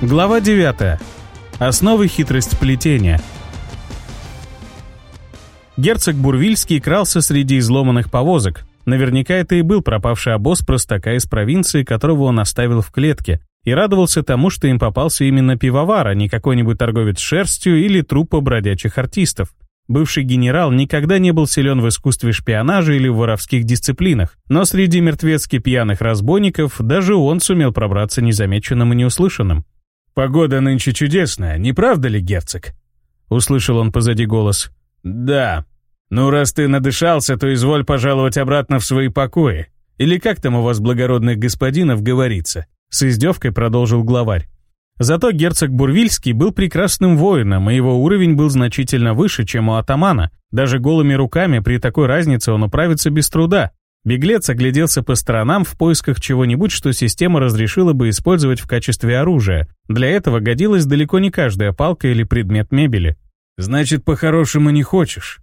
Глава 9. Основы хитрости плетения. Герцог Бурвильский крался среди изломанных повозок. Наверняка это и был пропавший обоз простака из провинции, которого он оставил в клетке, и радовался тому, что им попался именно пивовар, а не какой-нибудь торговец шерстью или труппа бродячих артистов. Бывший генерал никогда не был силен в искусстве шпионажа или в воровских дисциплинах, но среди мертвецки пьяных разбойников даже он сумел пробраться незамеченным и неуслышанным. «Погода нынче чудесная, не правда ли, герцог?» Услышал он позади голос. «Да. Ну, раз ты надышался, то изволь пожаловать обратно в свои покои. Или как там у вас, благородных господинов, говорится?» С издевкой продолжил главарь. Зато герцог Бурвильский был прекрасным воином, и его уровень был значительно выше, чем у атамана. Даже голыми руками при такой разнице он управится без труда. Беглец огляделся по сторонам в поисках чего-нибудь, что система разрешила бы использовать в качестве оружия. Для этого годилась далеко не каждая палка или предмет мебели. «Значит, по-хорошему не хочешь?»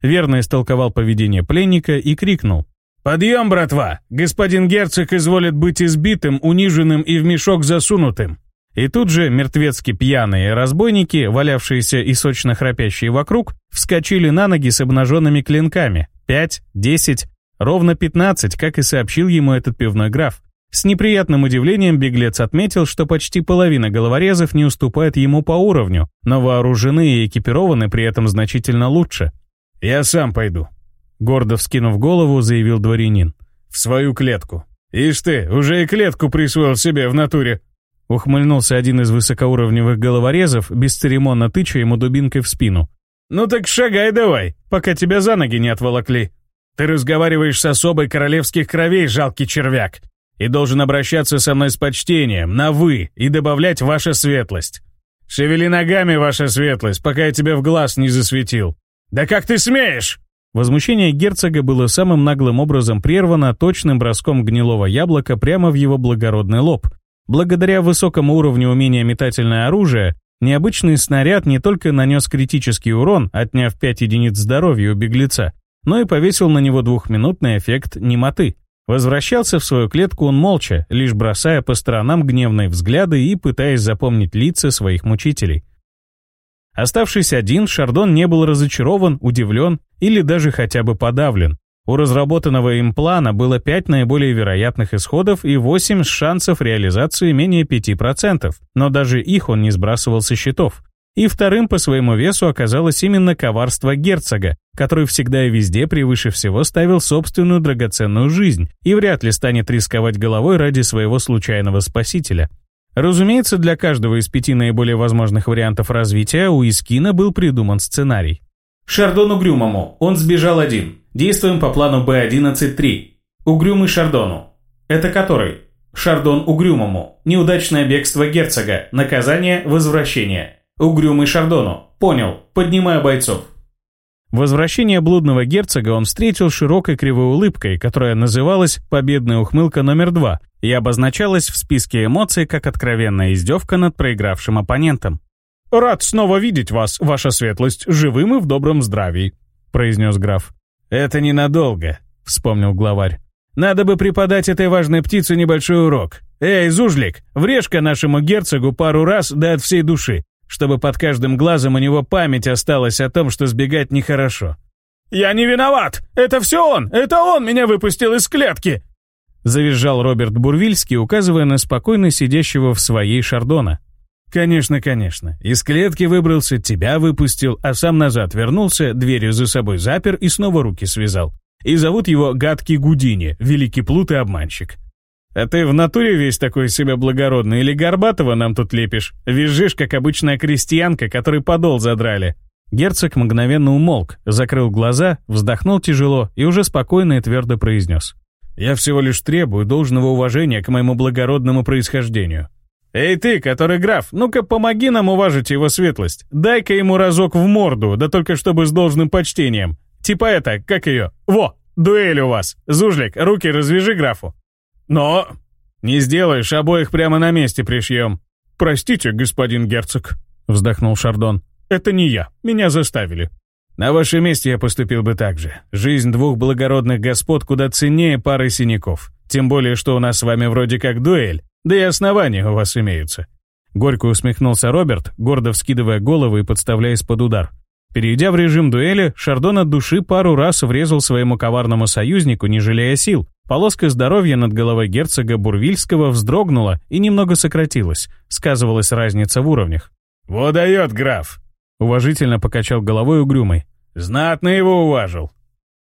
Верно истолковал поведение пленника и крикнул. «Подъем, братва! Господин герцог изволит быть избитым, униженным и в мешок засунутым!» И тут же мертвецки пьяные разбойники, валявшиеся и сочно храпящие вокруг, вскочили на ноги с обнаженными клинками. Пять, десять, Ровно 15, как и сообщил ему этот пивной граф. С неприятным удивлением беглец отметил, что почти половина головорезов не уступает ему по уровню, но вооружены и экипированы при этом значительно лучше. «Я сам пойду», — гордо вскинув голову, заявил дворянин. «В свою клетку». «Ишь ты, уже и клетку присвоил себе в натуре!» Ухмыльнулся один из высокоуровневых головорезов, бесцеремонно тыча ему дубинкой в спину. «Ну так шагай давай, пока тебя за ноги не отволокли!» Ты разговариваешь с особой королевских кровей, жалкий червяк, и должен обращаться со мной с почтением, на «вы» и добавлять «ваша светлость». «Шевели ногами, ваша светлость, пока я тебя в глаз не засветил». «Да как ты смеешь?» Возмущение герцога было самым наглым образом прервано точным броском гнилого яблока прямо в его благородный лоб. Благодаря высокому уровню умения метательное оружие, необычный снаряд не только нанес критический урон, отняв 5 единиц здоровья у беглеца, но и повесил на него двухминутный эффект немоты. Возвращался в свою клетку он молча, лишь бросая по сторонам гневные взгляды и пытаясь запомнить лица своих мучителей. Оставшись один, Шардон не был разочарован, удивлен или даже хотя бы подавлен. У разработанного им плана было пять наиболее вероятных исходов и восемь шансов реализации менее 5%, но даже их он не сбрасывал со счетов. И вторым по своему весу оказалось именно коварство герцога, который всегда и везде превыше всего ставил собственную драгоценную жизнь и вряд ли станет рисковать головой ради своего случайного спасителя. Разумеется, для каждого из пяти наиболее возможных вариантов развития у Искина был придуман сценарий. Шардон Угрюмому. Он сбежал один. Действуем по плану Б-11-3. Угрюмый Шардону. Это который? Шардон Угрюмому. Неудачное бегство герцога. Наказание – возвращение. Угрюмый Шардону. Понял. Поднимаю бойцов. Возвращение блудного герцога он встретил широкой кривой улыбкой, которая называлась «победная ухмылка номер два» и обозначалась в списке эмоций как откровенная издевка над проигравшим оппонентом. «Рад снова видеть вас, ваша светлость, живым и в добром здравии», — произнес граф. «Это ненадолго», — вспомнил главарь. «Надо бы преподать этой важной птице небольшой урок. Эй, Зужлик, врежка нашему герцогу пару раз да от всей души, чтобы под каждым глазом у него память осталась о том, что сбегать нехорошо. «Я не виноват! Это все он! Это он меня выпустил из клетки!» Завизжал Роберт Бурвильский, указывая на спокойно сидящего в своей шардона. «Конечно, конечно. Из клетки выбрался, тебя выпустил, а сам назад вернулся, дверью за собой запер и снова руки связал. И зовут его гадкий Гудини, великий плут и обманщик. А ты в натуре весь такой себя благородный или Горбатого нам тут лепишь? Визжишь, как обычная крестьянка, которой подол задрали». Герцог мгновенно умолк, закрыл глаза, вздохнул тяжело и уже спокойно и твердо произнес. «Я всего лишь требую должного уважения к моему благородному происхождению». «Эй ты, который граф, ну-ка помоги нам уважить его светлость. Дай-ка ему разок в морду, да только чтобы с должным почтением. Типа это, как ее? Во, дуэль у вас. Зужлик, руки развяжи графу». Но... Не сделаешь, обоих прямо на месте пришьем. Простите, господин герцог, вздохнул Шардон. Это не я, меня заставили. На вашем месте я поступил бы так же. Жизнь двух благородных господ куда ценнее пары синяков. Тем более, что у нас с вами вроде как дуэль, да и основания у вас имеются. Горько усмехнулся Роберт, гордо вскидывая голову и подставляясь под удар. Перейдя в режим дуэли, Шардон от души пару раз врезал своему коварному союзнику, не жалея сил, Полоска здоровья над головой герцога Бурвильского вздрогнула и немного сократилась. Сказывалась разница в уровнях. «Вот дает граф!» Уважительно покачал головой угрюмый. «Знатно его уважил!»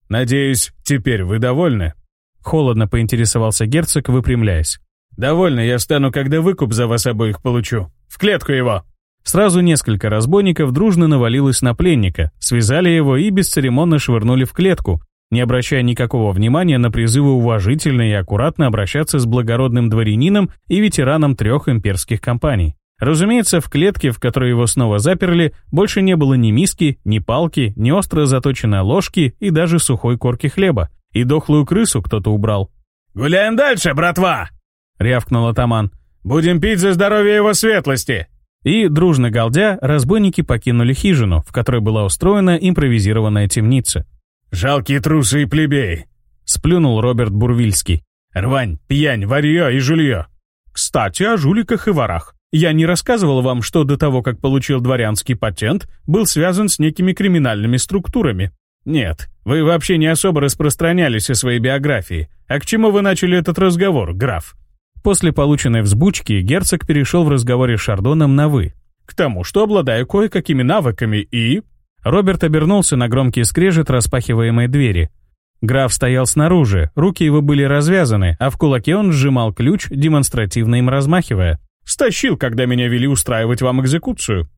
«Надеюсь, теперь вы довольны?» Холодно поинтересовался герцог, выпрямляясь. «Довольно я стану, когда выкуп за вас обоих получу. В клетку его!» Сразу несколько разбойников дружно навалилось на пленника, связали его и бесцеремонно швырнули в клетку, не обращая никакого внимания на призывы уважительно и аккуратно обращаться с благородным дворянином и ветераном трех имперских компаний. Разумеется, в клетке, в которой его снова заперли, больше не было ни миски, ни палки, ни остро заточенной ложки и даже сухой корки хлеба. И дохлую крысу кто-то убрал. «Гуляем дальше, братва!» — рявкнул атаман. «Будем пить за здоровье его светлости!» И, дружно галдя, разбойники покинули хижину, в которой была устроена импровизированная темница. «Жалкие трусы и плебеи!» — сплюнул Роберт Бурвильский. «Рвань, пьянь, варье и жулье!» «Кстати, о жуликах и ворах. Я не рассказывал вам, что до того, как получил дворянский патент, был связан с некими криминальными структурами». «Нет, вы вообще не особо распространялись о своей биографии. А к чему вы начали этот разговор, граф?» После полученной взбучки герцог перешел в разговоре с Шардоном на «вы». «К тому, что обладаю кое-какими навыками и...» Роберт обернулся на громкий скрежет распахиваемой двери. Граф стоял снаружи, руки его были развязаны, а в кулаке он сжимал ключ, демонстративно им размахивая. «Стащил, когда меня вели устраивать вам экзекуцию».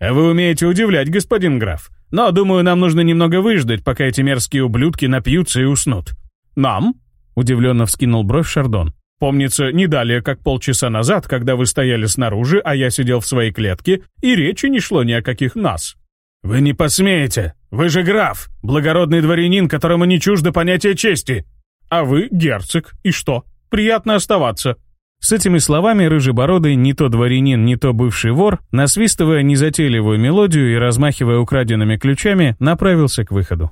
«Вы умеете удивлять, господин граф. Но, думаю, нам нужно немного выждать, пока эти мерзкие ублюдки напьются и уснут». «Нам?» — удивленно вскинул бровь Шардон. Помнится, не далее, как полчаса назад, когда вы стояли снаружи, а я сидел в своей клетке, и речи не шло ни о каких нас. «Вы не посмеете! Вы же граф, благородный дворянин, которому не чуждо понятие чести! А вы герцог, и что? Приятно оставаться!» С этими словами рыжебородый, не то дворянин, не то бывший вор, насвистывая незатейливую мелодию и размахивая украденными ключами, направился к выходу.